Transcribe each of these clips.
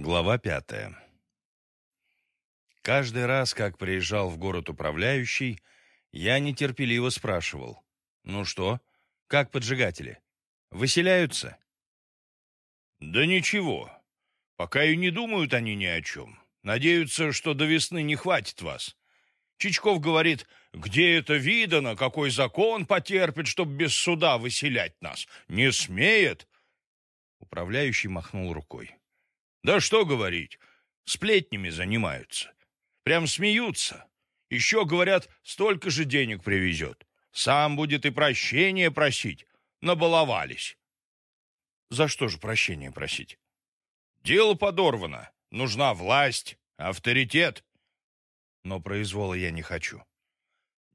Глава пятая. Каждый раз, как приезжал в город управляющий, я нетерпеливо спрашивал. «Ну что, как поджигатели? Выселяются?» «Да ничего. Пока и не думают они ни о чем. Надеются, что до весны не хватит вас. Чичков говорит, где это видано, какой закон потерпит, чтобы без суда выселять нас? Не смеет!» Управляющий махнул рукой. Да что говорить, сплетнями занимаются. Прям смеются. Еще, говорят, столько же денег привезет. Сам будет и прощения просить. Набаловались. За что же прощения просить? Дело подорвано. Нужна власть, авторитет. Но произвола я не хочу.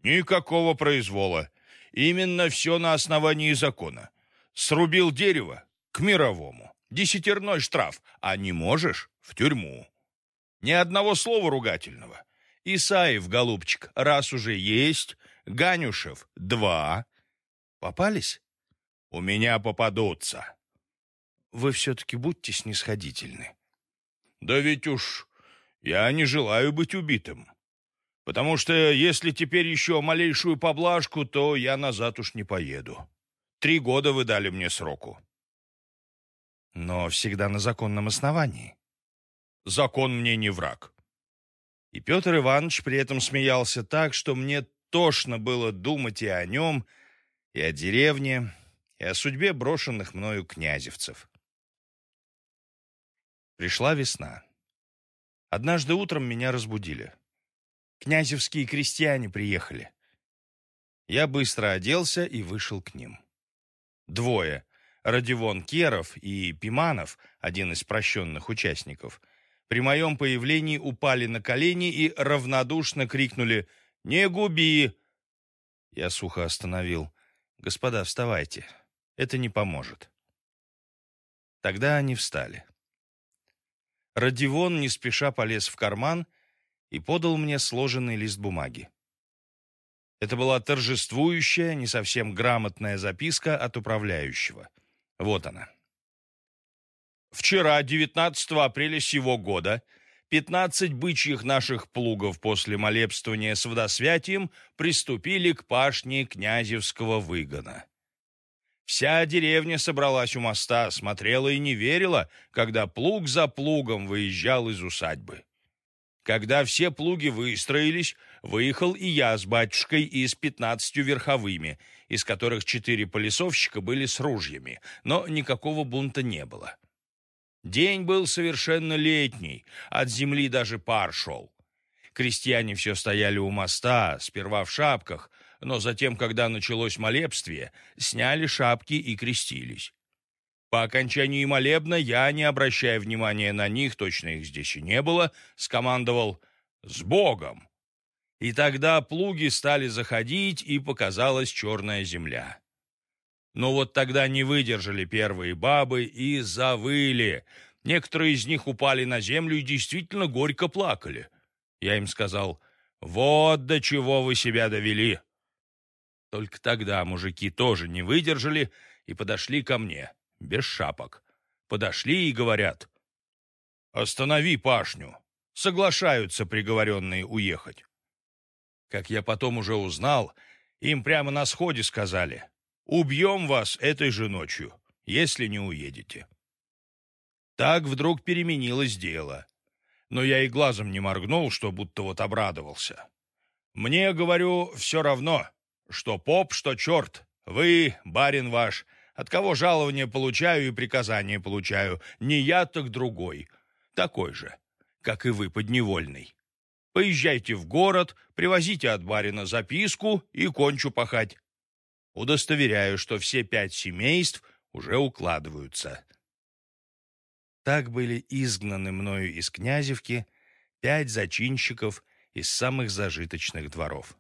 Никакого произвола. Именно все на основании закона. Срубил дерево к мировому. Десятерной штраф, а не можешь — в тюрьму. Ни одного слова ругательного. Исаев, голубчик, раз уже есть, Ганюшев — два. Попались? У меня попадутся. Вы все-таки будьте снисходительны. Да ведь уж я не желаю быть убитым. Потому что если теперь еще малейшую поблажку, то я назад уж не поеду. Три года вы дали мне сроку но всегда на законном основании. Закон мне не враг. И Петр Иванович при этом смеялся так, что мне тошно было думать и о нем, и о деревне, и о судьбе брошенных мною князевцев. Пришла весна. Однажды утром меня разбудили. Князевские крестьяне приехали. Я быстро оделся и вышел к ним. Двое — Родивон Керов и Пиманов, один из прощенных участников, при моем появлении упали на колени и равнодушно крикнули «Не губи!». Я сухо остановил. «Господа, вставайте. Это не поможет». Тогда они встали. Родивон не спеша полез в карман и подал мне сложенный лист бумаги. Это была торжествующая, не совсем грамотная записка от управляющего — вот она. Вчера, 19 апреля сего года, 15 бычьих наших плугов после молебствования с водосвятием приступили к пашне князевского выгона. Вся деревня собралась у моста, смотрела и не верила, когда плуг за плугом выезжал из усадьбы. Когда все плуги выстроились, выехал и я с батюшкой и с пятнадцатью верховыми, из которых четыре полисовщика были с ружьями, но никакого бунта не было. День был совершенно летний, от земли даже пар шел. Крестьяне все стояли у моста, сперва в шапках, но затем, когда началось молебствие, сняли шапки и крестились. По окончании молебна я, не обращая внимания на них, точно их здесь и не было, скомандовал «С Богом!». И тогда плуги стали заходить, и показалась черная земля. Но вот тогда не выдержали первые бабы и завыли. Некоторые из них упали на землю и действительно горько плакали. Я им сказал «Вот до чего вы себя довели!». Только тогда мужики тоже не выдержали и подошли ко мне без шапок. Подошли и говорят, «Останови пашню!» Соглашаются приговоренные уехать. Как я потом уже узнал, им прямо на сходе сказали, «Убьем вас этой же ночью, если не уедете». Так вдруг переменилось дело. Но я и глазом не моргнул, что будто вот обрадовался. Мне, говорю, все равно, что поп, что черт. Вы, барин ваш, от кого жалование получаю и приказания получаю, не я, так другой, такой же, как и вы, подневольный. Поезжайте в город, привозите от барина записку и кончу пахать. Удостоверяю, что все пять семейств уже укладываются. Так были изгнаны мною из Князевки пять зачинщиков из самых зажиточных дворов.